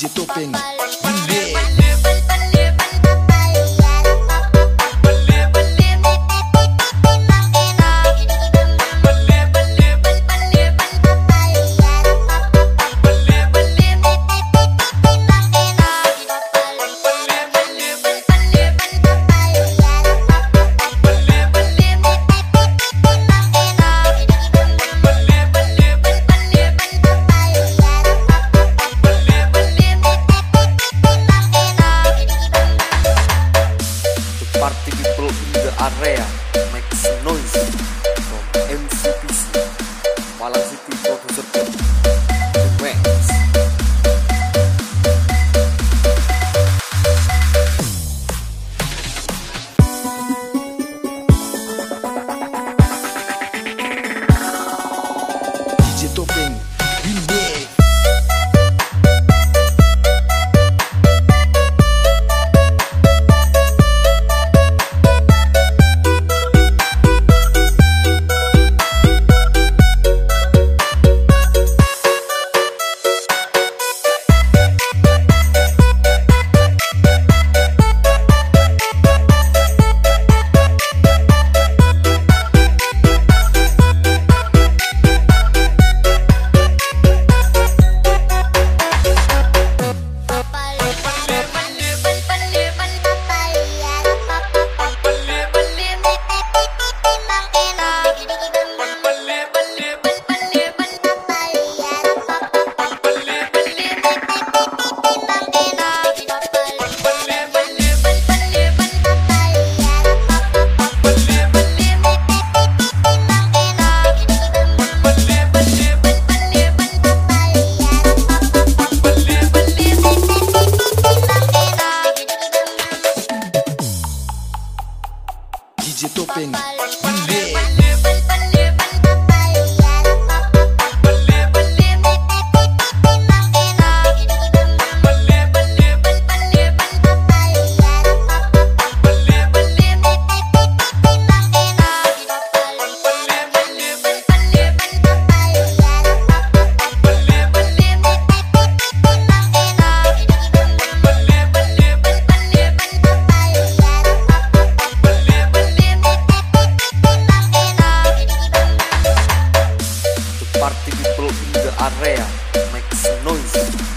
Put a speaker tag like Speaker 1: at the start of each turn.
Speaker 1: de Topeng. Yeah.
Speaker 2: 어, 벌써.
Speaker 1: spin. Spin.
Speaker 2: Mr. Arrea makes noise.